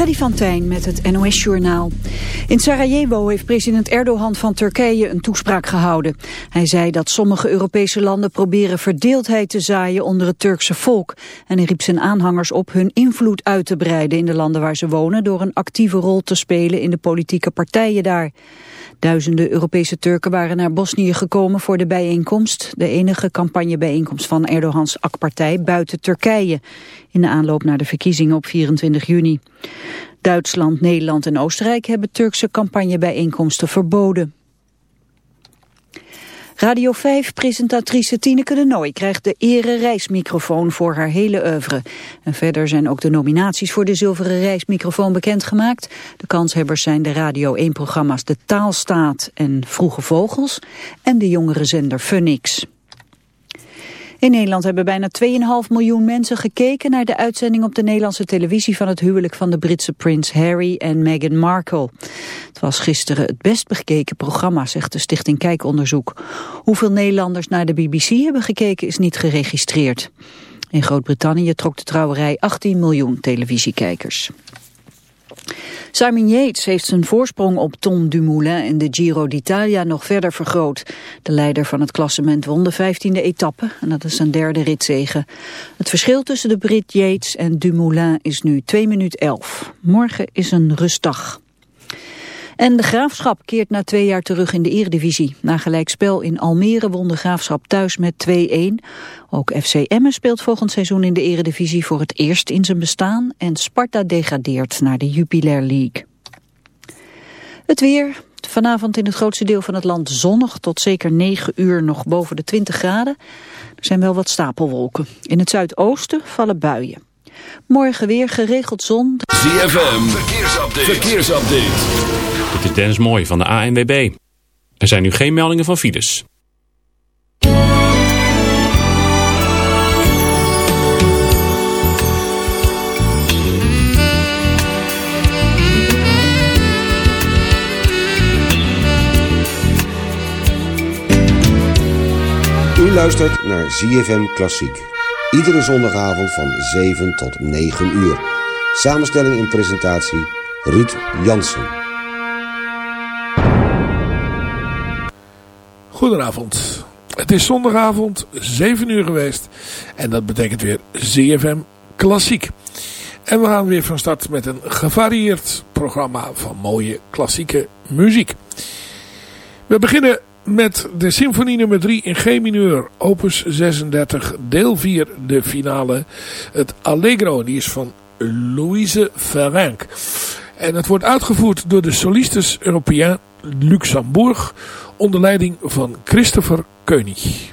Freddy van met het NOS-journaal. In Sarajevo heeft president Erdogan van Turkije een toespraak gehouden. Hij zei dat sommige Europese landen proberen verdeeldheid te zaaien onder het Turkse volk. En hij riep zijn aanhangers op hun invloed uit te breiden in de landen waar ze wonen... door een actieve rol te spelen in de politieke partijen daar. Duizenden Europese Turken waren naar Bosnië gekomen voor de bijeenkomst. De enige campagnebijeenkomst van Erdogans AK-partij buiten Turkije. In de aanloop naar de verkiezingen op 24 juni. Duitsland, Nederland en Oostenrijk hebben Turkse campagnebijeenkomsten verboden. Radio 5-presentatrice Tineke de Nooi krijgt de ere reismicrofoon voor haar hele oeuvre. En verder zijn ook de nominaties voor de zilveren reismicrofoon bekendgemaakt. De kanshebbers zijn de Radio 1-programma's De Taalstaat en Vroege Vogels en de jongere zender Funix. In Nederland hebben bijna 2,5 miljoen mensen gekeken naar de uitzending op de Nederlandse televisie van het huwelijk van de Britse prins Harry en Meghan Markle. Het was gisteren het best bekeken programma, zegt de Stichting Kijkonderzoek. Hoeveel Nederlanders naar de BBC hebben gekeken is niet geregistreerd. In Groot-Brittannië trok de trouwerij 18 miljoen televisiekijkers. Simon Yates heeft zijn voorsprong op Tom Dumoulin in de Giro d'Italia nog verder vergroot. De leider van het klassement won de 15e etappe en dat is zijn derde ritzege. Het verschil tussen de Brit Yates en Dumoulin is nu 2 minuut 11. Morgen is een rustdag. En de Graafschap keert na twee jaar terug in de eredivisie. Na gelijkspel in Almere won de Graafschap thuis met 2-1. Ook FC Emmen speelt volgend seizoen in de eredivisie voor het eerst in zijn bestaan. En Sparta degradeert naar de Jupiler League. Het weer, vanavond in het grootste deel van het land zonnig tot zeker 9 uur nog boven de 20 graden. Er zijn wel wat stapelwolken. In het zuidoosten vallen buien. Morgen weer geregeld zon. ZFM, verkeersupdate. verkeersupdate. Dit is Dennis Mooi van de ANWB. Er zijn nu geen meldingen van files. U luistert naar ZFM Klassiek. Iedere zondagavond van 7 tot 9 uur. Samenstelling en presentatie Ruud Jansen. Goedenavond. Het is zondagavond, 7 uur geweest. En dat betekent weer ZFM Klassiek. En we gaan weer van start met een gevarieerd programma van mooie klassieke muziek. We beginnen met de symfonie nummer 3 in G mineur, opus 36, deel 4, de finale. Het Allegro, die is van Louise Ferranc. En het wordt uitgevoerd door de Solistes Européens Luxembourg onder leiding van Christopher Koenig.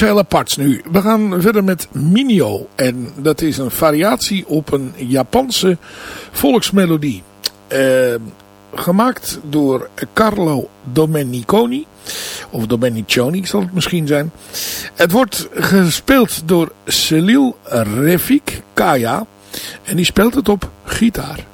Iets heel aparts nu. We gaan verder met Minio. En dat is een variatie op een Japanse volksmelodie. Uh, gemaakt door Carlo Domeniconi. Of Domeniconi zal het misschien zijn. Het wordt gespeeld door Celil Refik Kaya. En die speelt het op gitaar.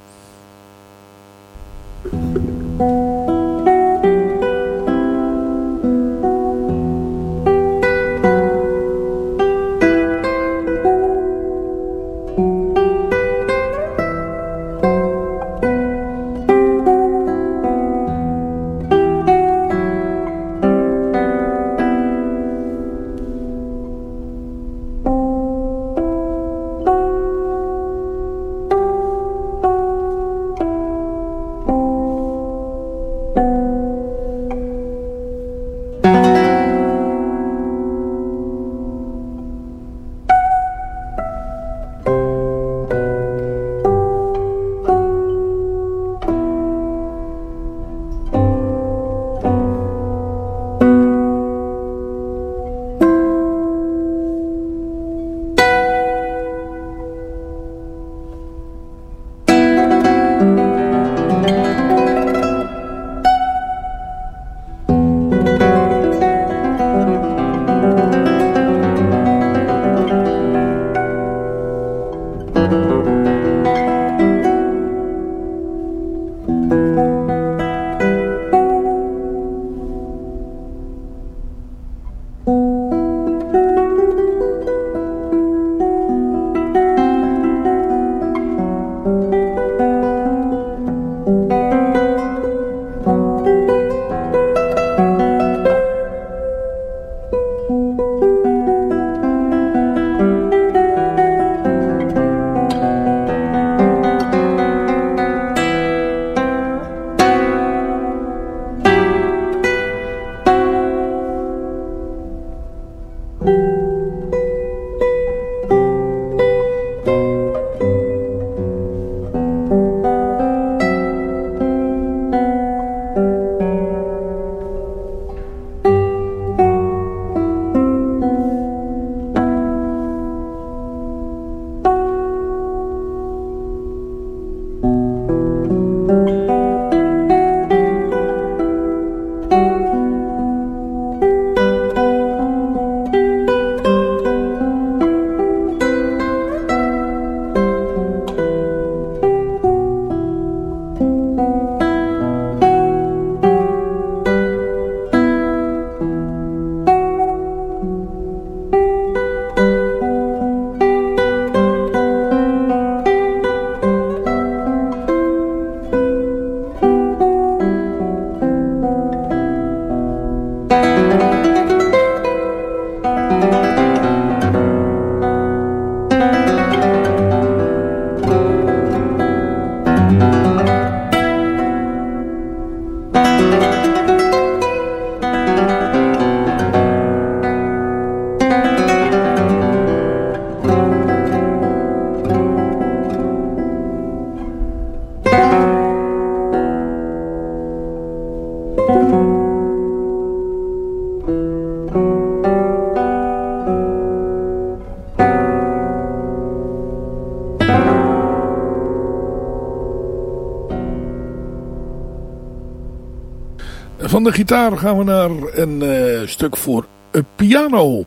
Gitaar gaan we naar een uh, stuk voor een piano.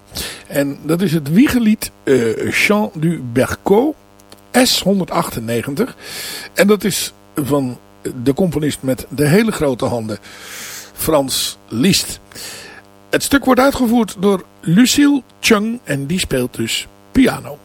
En dat is het wiegelied uh, Chant du Berco. S198. En dat is van de componist met de hele grote handen, Frans Liszt. Het stuk wordt uitgevoerd door Lucille Chung en die speelt dus piano.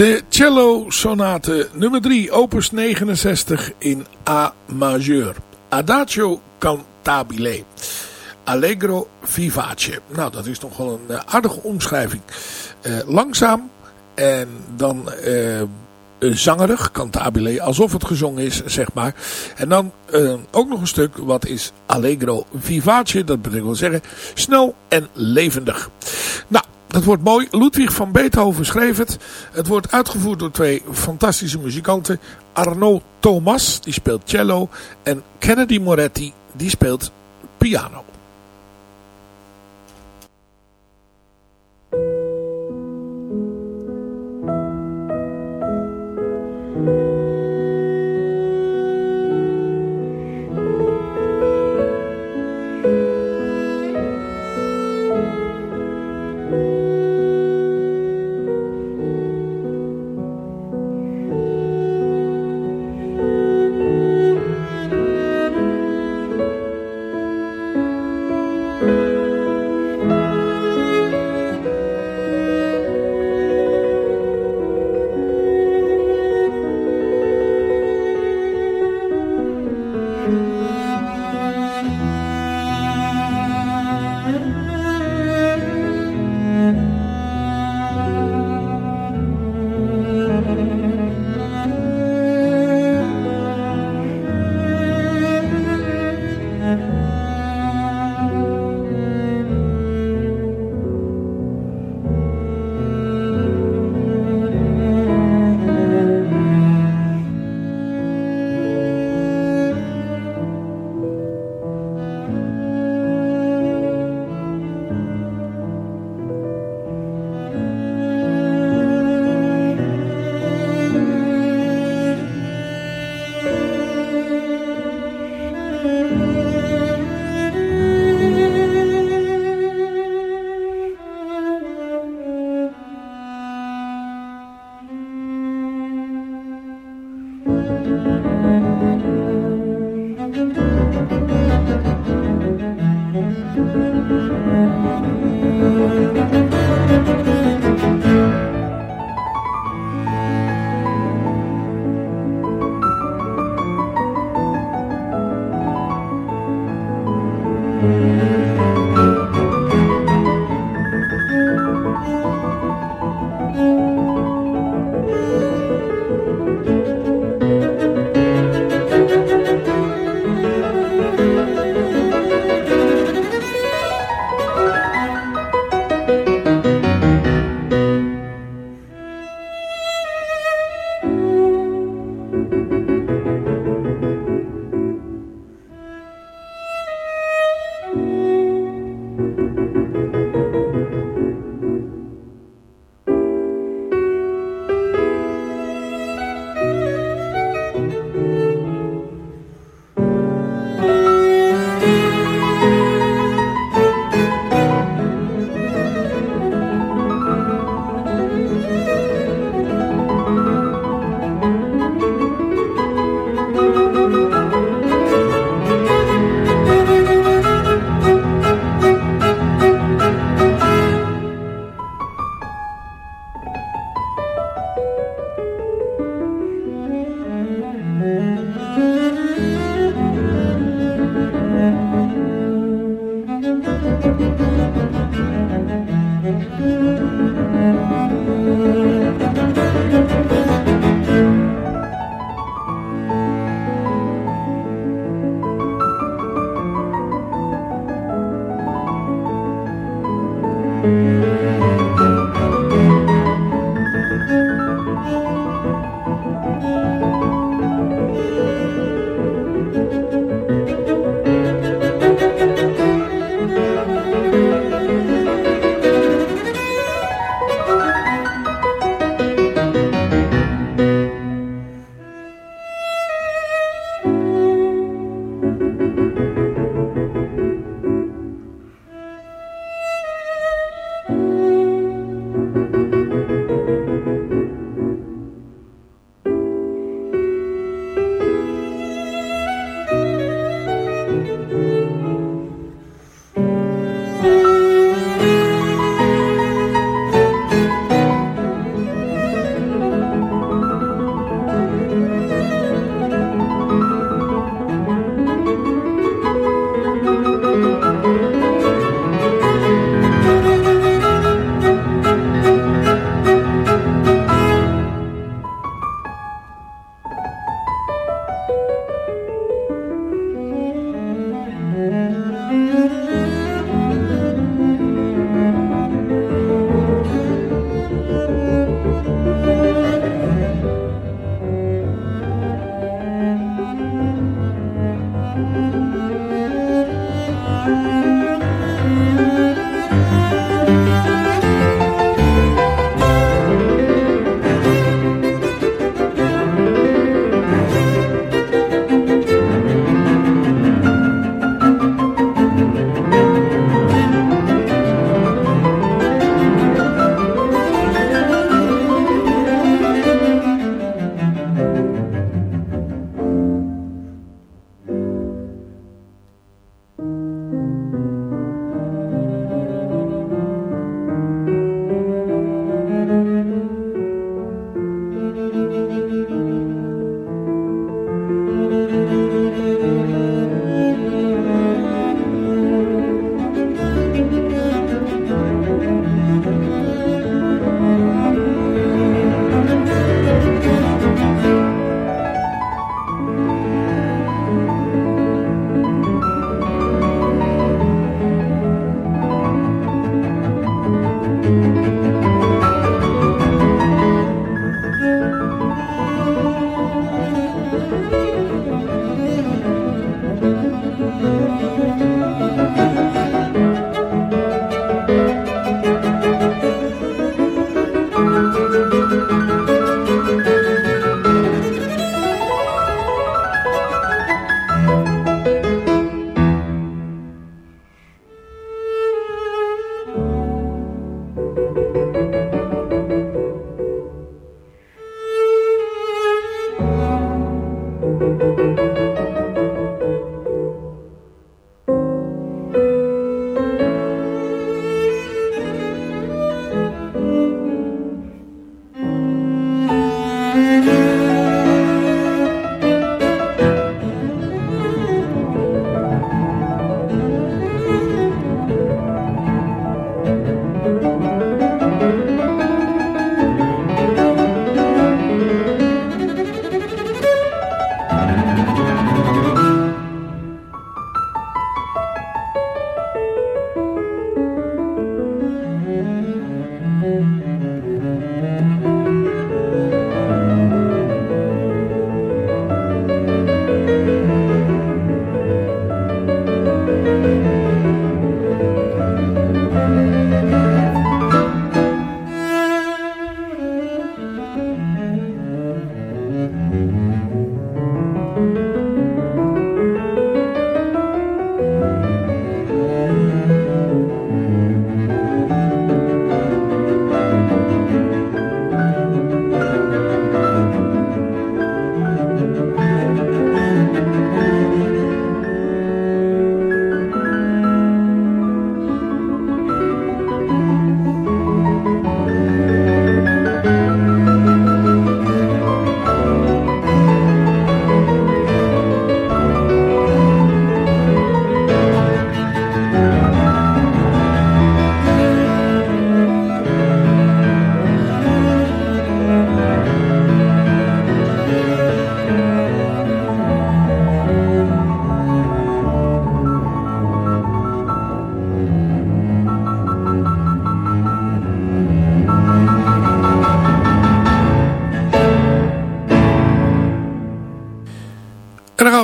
De cello sonate nummer 3 opus 69 in A majeur. Adagio cantabile. Allegro vivace. Nou, dat is toch wel een uh, aardige omschrijving. Uh, langzaam en dan uh, zangerig, cantabile, alsof het gezongen is, zeg maar. En dan ook nog een stuk wat is allegro vivace. Dat wel zeggen snel en levendig. Nou, het wordt mooi. Ludwig van Beethoven schreef het. Het wordt uitgevoerd door twee fantastische muzikanten. Arnaud Thomas, die speelt cello. En Kennedy Moretti, die speelt piano.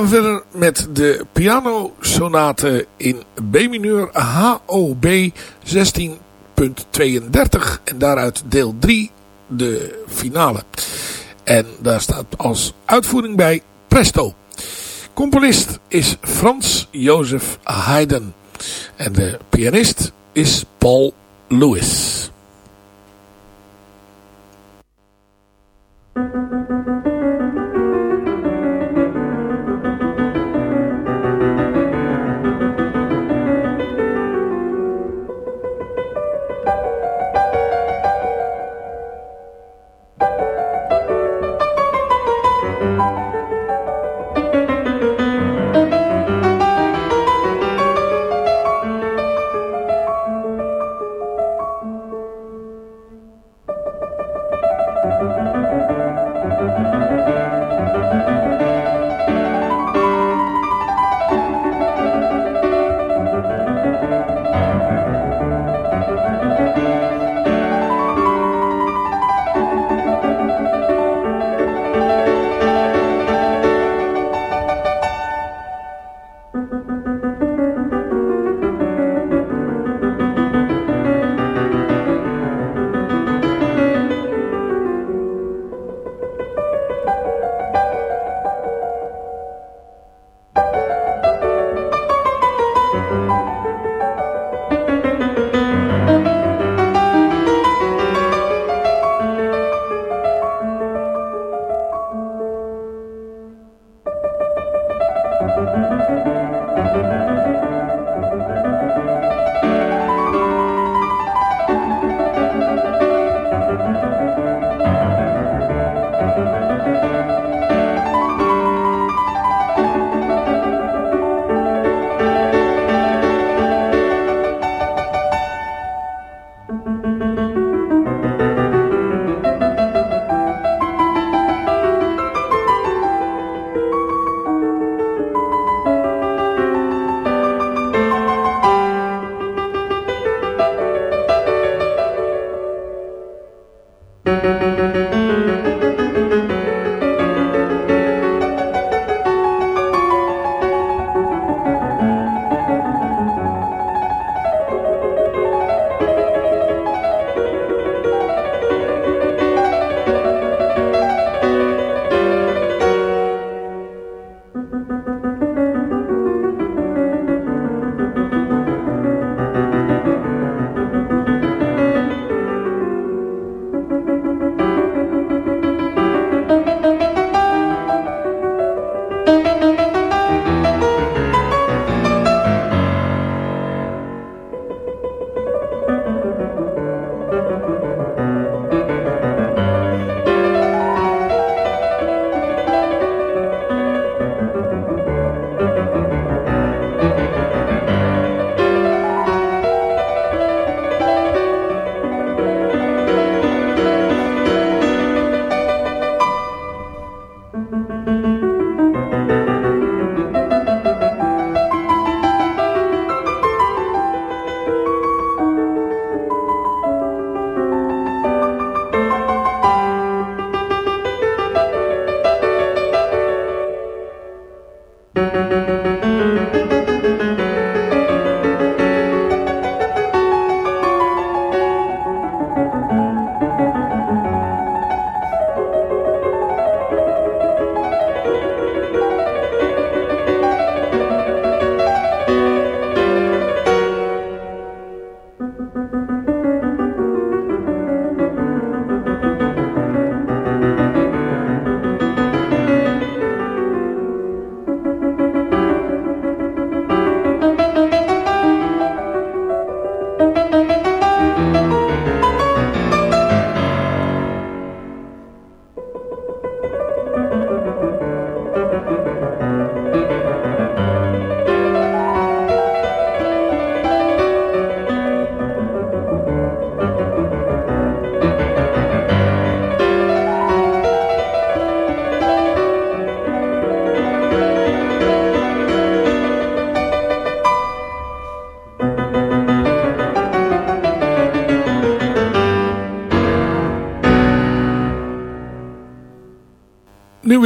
Verder met de pianosonate in B-mineur HOB 16.32 en daaruit deel 3 de finale. En daar staat als uitvoering bij Presto. componist is Frans Jozef Haydn. En de pianist is Paul Lewis.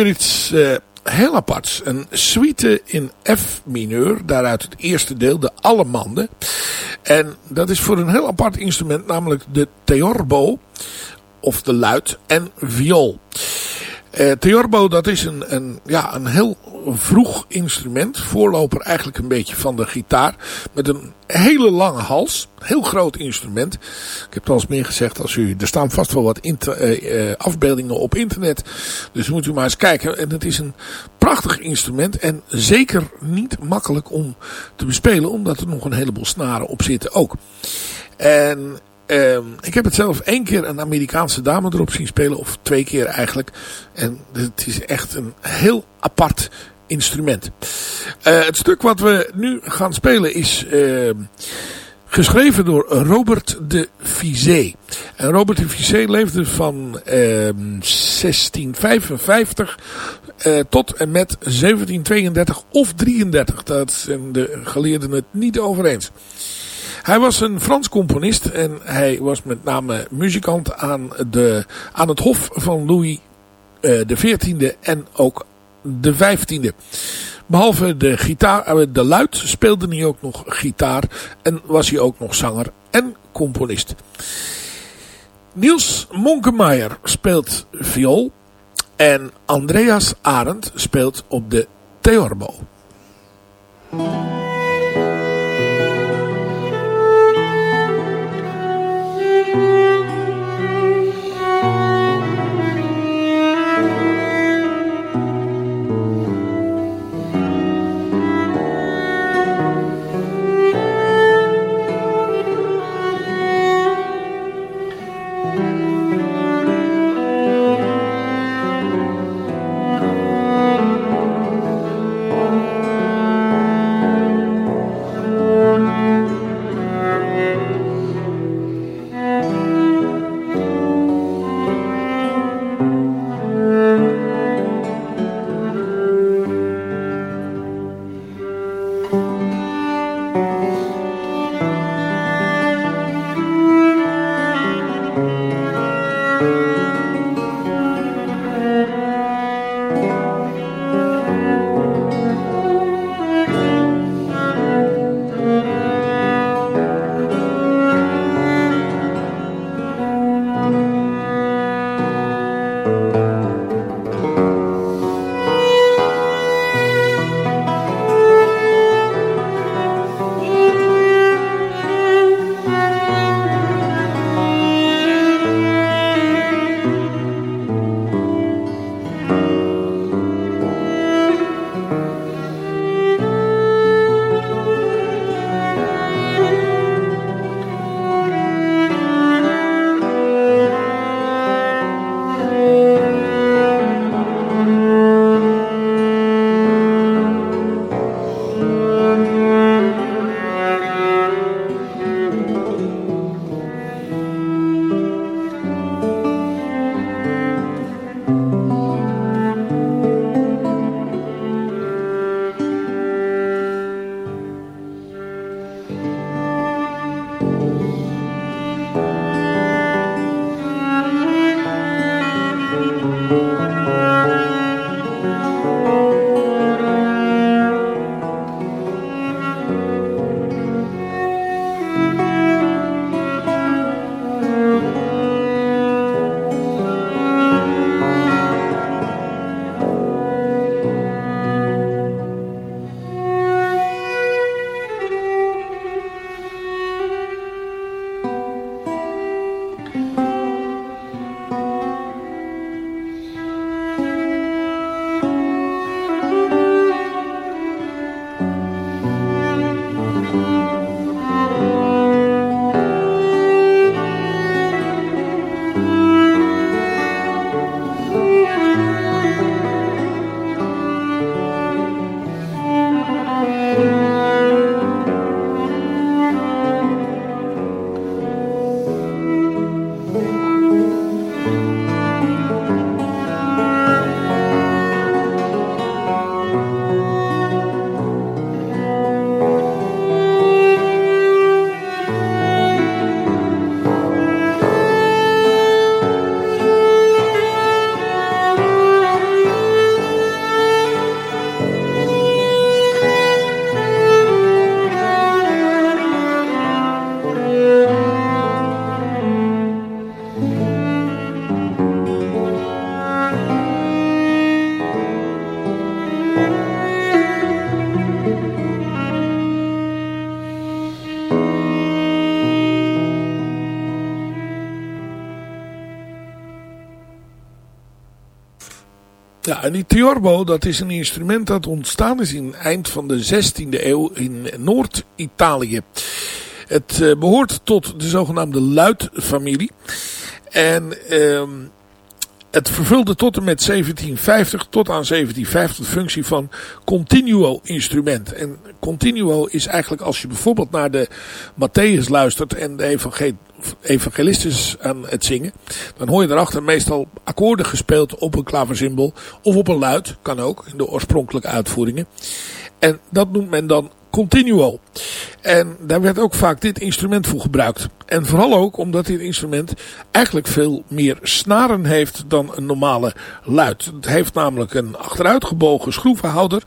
Weer iets uh, heel aparts. Een suite in F mineur. Daaruit het eerste deel, de Allemande. En dat is voor een heel apart instrument. Namelijk de theorbo. Of de luid en viool. Uh, Theorbo, dat is een, een, ja, een heel vroeg instrument. Voorloper eigenlijk een beetje van de gitaar. Met een hele lange hals. Heel groot instrument. Ik heb het al eens meer gezegd. Als u, er staan vast wel wat uh, uh, afbeeldingen op internet. Dus moet u maar eens kijken. En het is een prachtig instrument. En zeker niet makkelijk om te bespelen. Omdat er nog een heleboel snaren op zitten ook. En uh, ik heb het zelf één keer een Amerikaanse dame erop zien spelen. Of twee keer eigenlijk. En het is echt een heel apart instrument. Uh, het stuk wat we nu gaan spelen is uh, geschreven door Robert de Vizé. En Robert de Vizé leefde van uh, 1655 uh, tot en met 1732 of 33. Dat zijn de geleerden het niet over eens. Hij was een Frans componist en hij was met name muzikant aan, de, aan het hof van Louis uh, de XIV en ook de 15e. Behalve de, gitaar, uh, de luid speelde hij ook nog gitaar en was hij ook nog zanger en componist. Niels Monkemeijer speelt viool en Andreas Arendt speelt op de theorbo. Dat is een instrument dat ontstaan is in het eind van de 16e eeuw in Noord-Italië. Het uh, behoort tot de zogenaamde luidfamilie. En uh, het vervulde tot en met 1750 tot aan 1750 de functie van continuo instrument. En continuo is eigenlijk als je bijvoorbeeld naar de Matthäus luistert en de evangel evangelistes aan het zingen. Dan hoor je erachter meestal akkoorden gespeeld op een klaversymbol of op een luid. Kan ook in de oorspronkelijke uitvoeringen. En dat noemt men dan continuo. En daar werd ook vaak dit instrument voor gebruikt. En vooral ook omdat dit instrument eigenlijk veel meer snaren heeft dan een normale luid. Het heeft namelijk een achteruitgebogen schroevenhouder.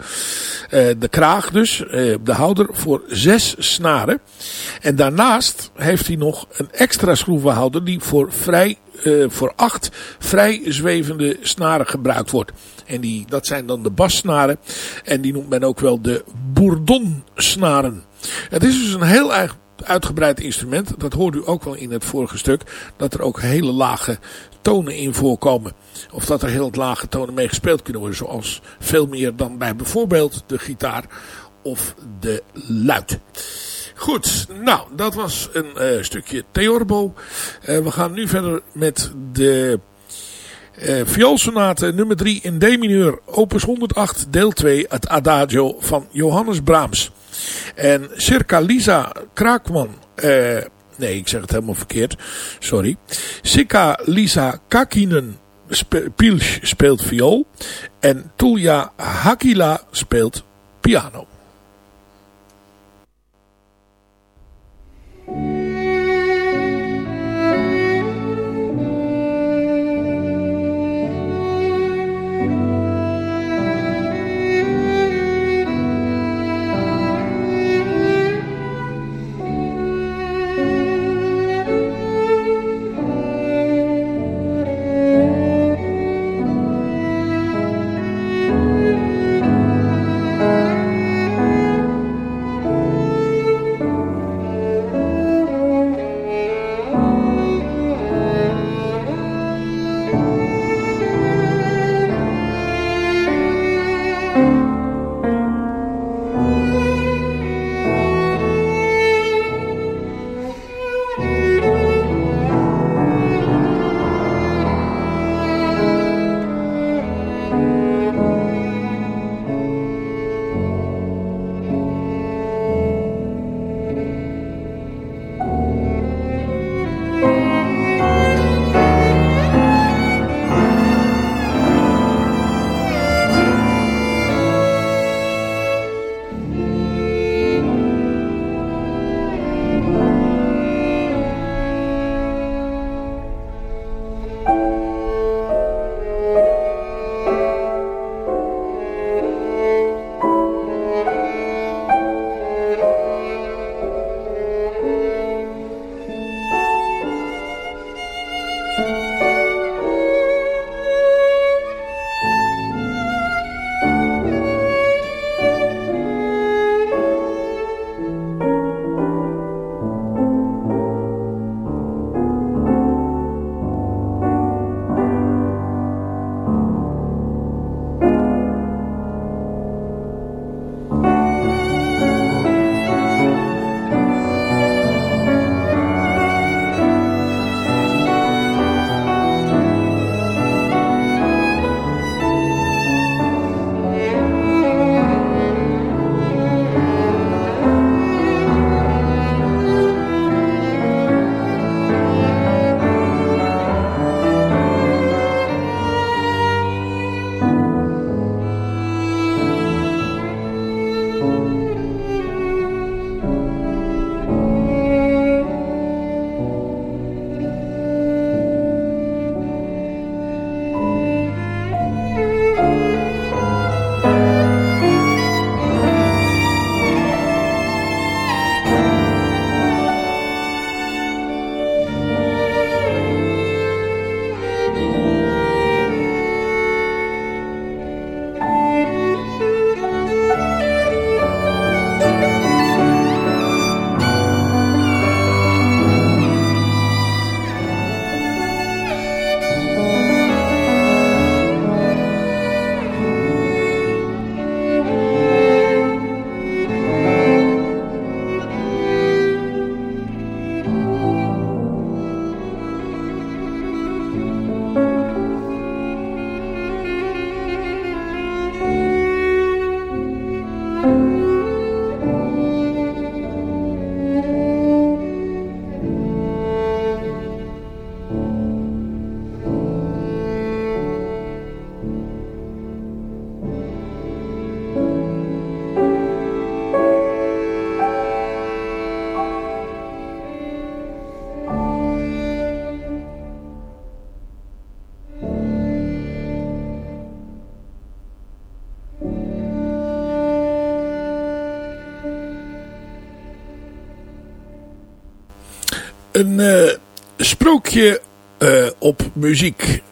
Eh, de kraag dus, eh, de houder voor zes snaren. En daarnaast heeft hij nog een extra schroevenhouder die voor vrij uh, voor acht vrij zwevende snaren gebruikt wordt. En die, dat zijn dan de bassnaren. En die noemt men ook wel de bourdonsnaren. Het is dus een heel uitgebreid instrument. Dat hoort u ook wel in het vorige stuk. Dat er ook hele lage tonen in voorkomen. Of dat er heel lage tonen mee gespeeld kunnen worden. Zoals veel meer dan bij bijvoorbeeld de gitaar of de luid. Goed, nou, dat was een uh, stukje Theorbo. Uh, we gaan nu verder met de uh, vioolsonate nummer 3 in D mineur, opus 108, deel 2, het Adagio van Johannes Brahms. En Circa Lisa Kraakman, nee, ik zeg het helemaal verkeerd, sorry. Circa Lisa Kakinen spe Pilsch speelt viool en Tulja Hakila speelt piano. Thank you. Een uh, sprookje uh, op muziek.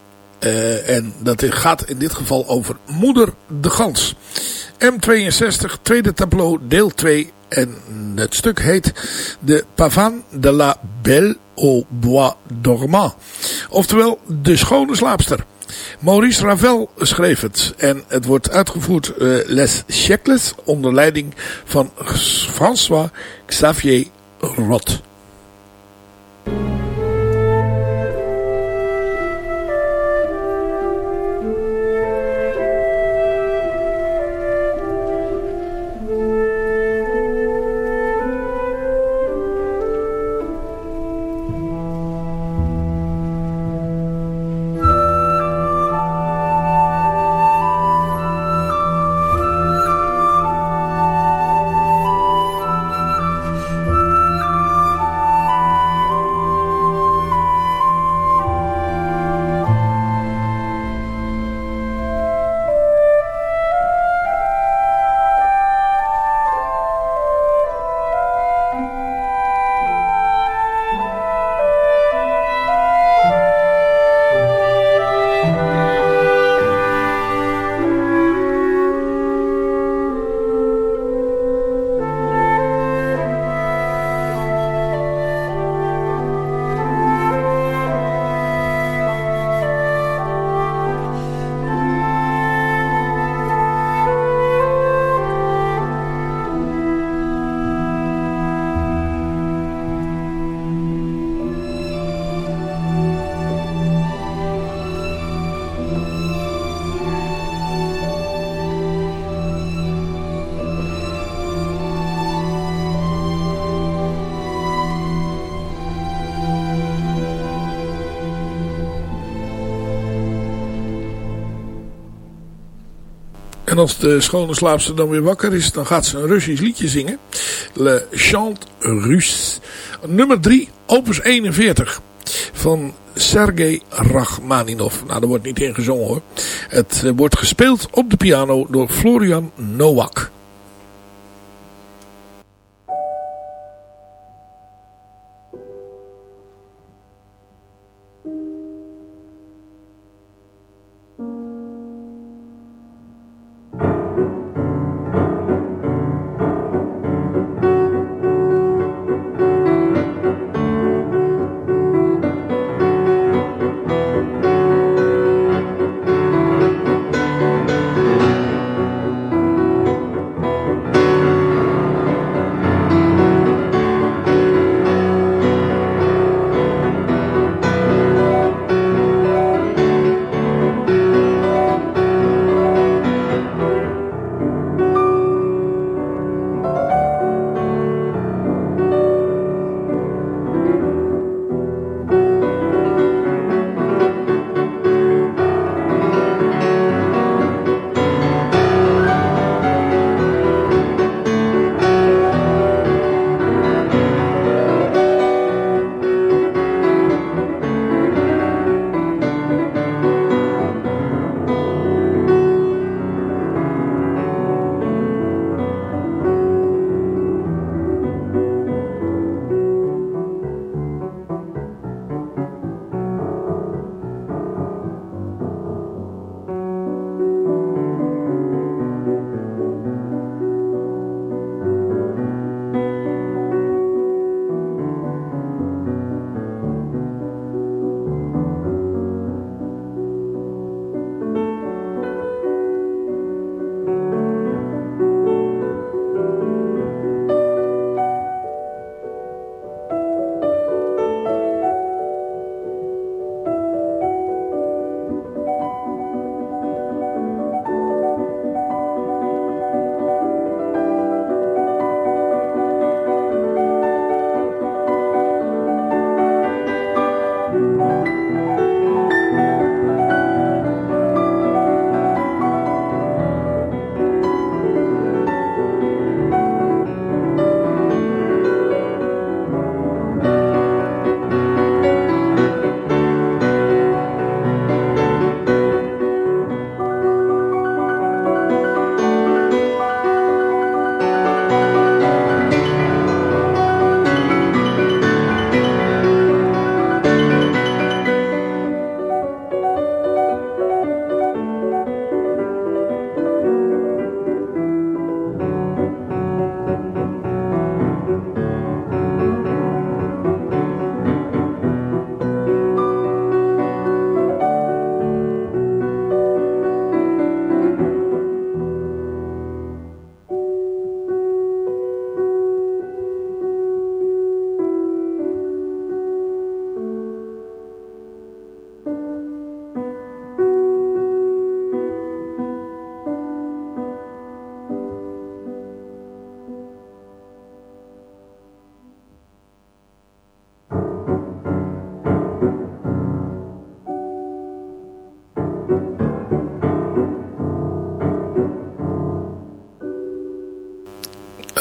Uh, en dat gaat in dit geval over Moeder de Gans. M62, tweede tableau, deel 2. En het stuk heet De Pavan de la Belle au Bois Dormant. Oftewel, De Schone Slaapster. Maurice Ravel schreef het. En het wordt uitgevoerd Les Siècles onder leiding van François Xavier Roth. thank you. En als de schone slaapster dan weer wakker is, dan gaat ze een Russisch liedje zingen. Le Chant Russe. Nummer 3, opus 41. Van Sergei Rachmaninov. Nou, daar wordt niet in gezongen hoor. Het eh, wordt gespeeld op de piano door Florian Nowak.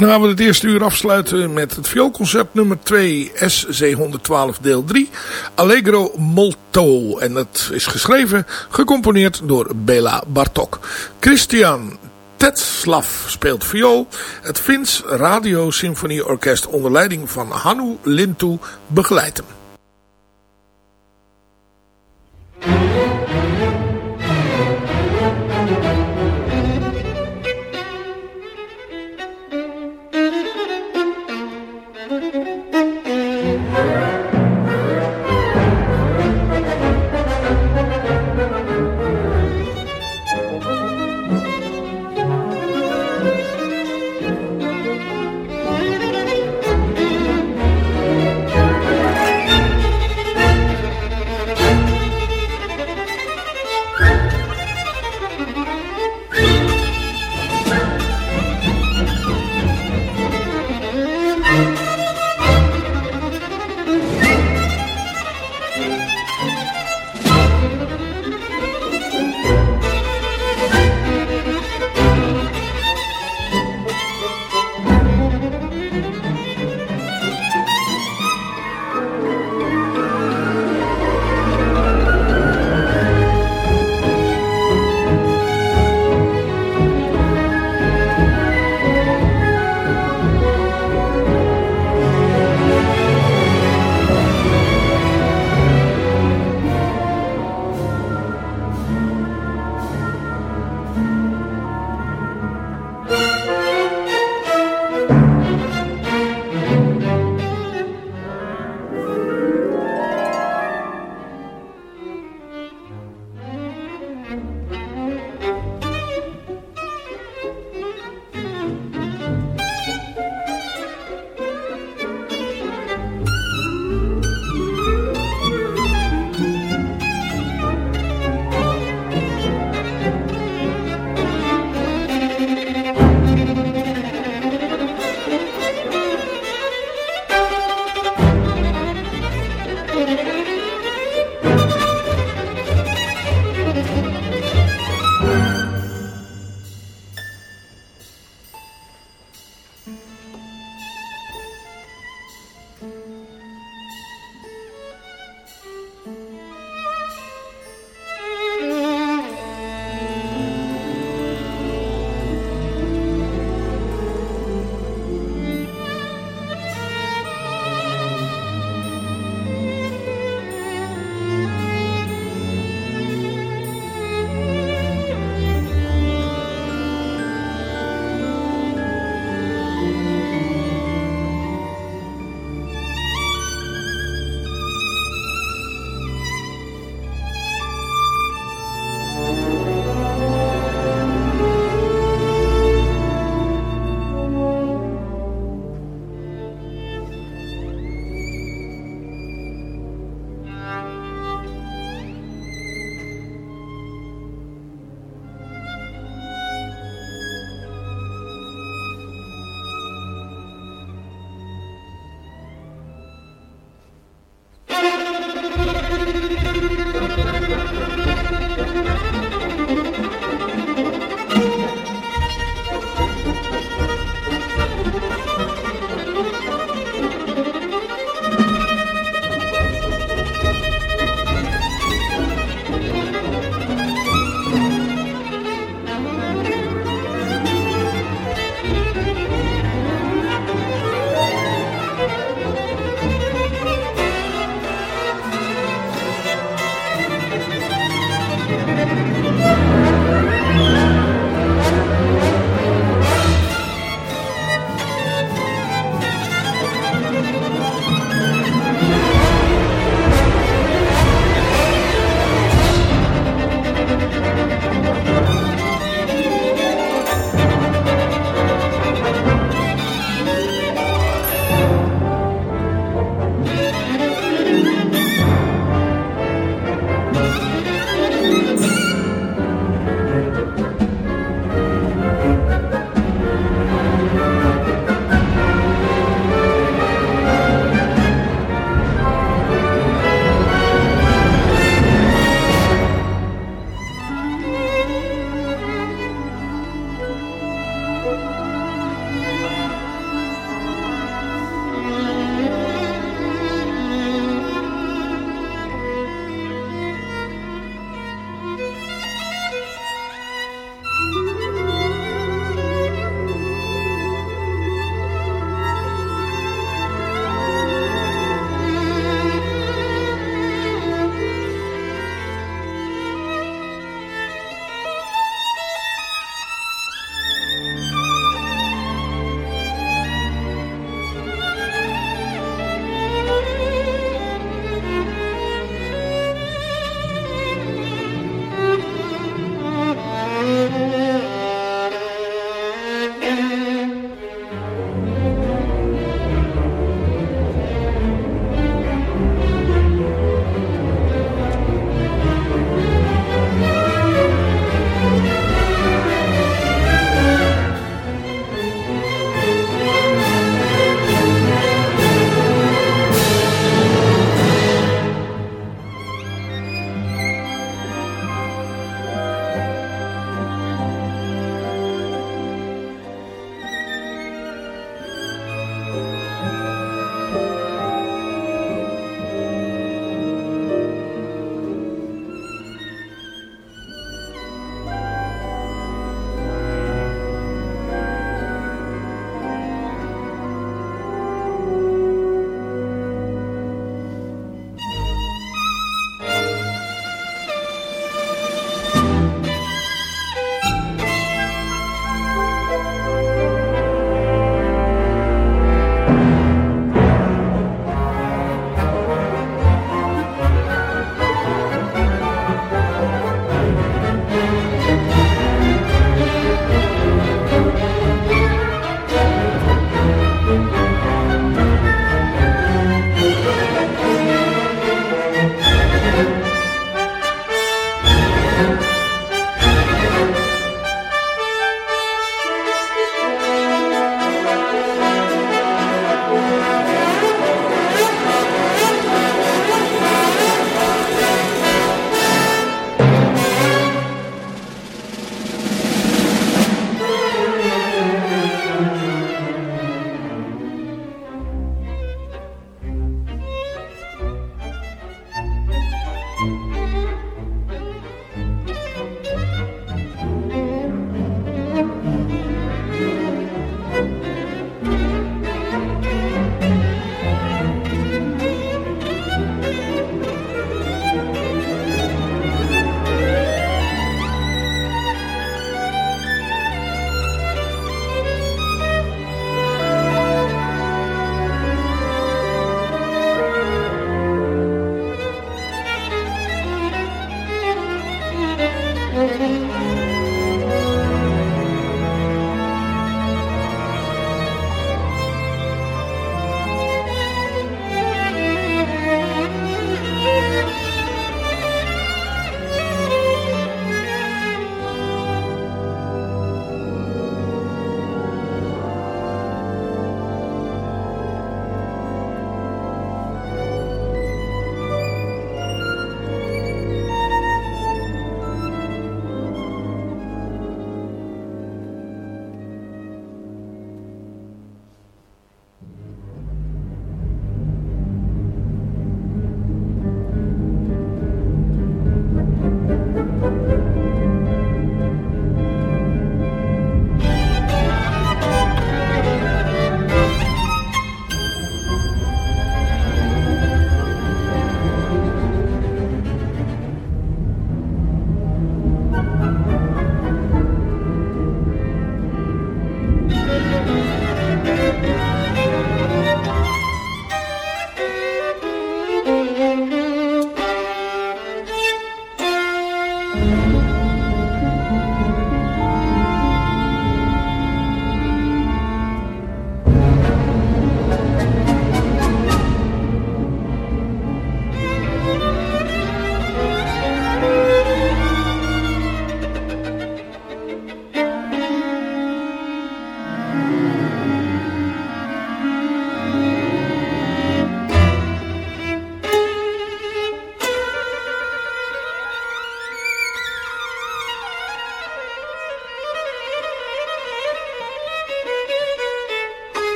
En dan gaan we het eerste uur afsluiten met het vioolconcert nummer 2 SC112 deel 3 Allegro Molto. En dat is geschreven, gecomponeerd door Bela Bartok. Christian Tetslav speelt viool. Het Fins Radio Symfonieorkest onder leiding van Hannu Lintu begeleidt hem.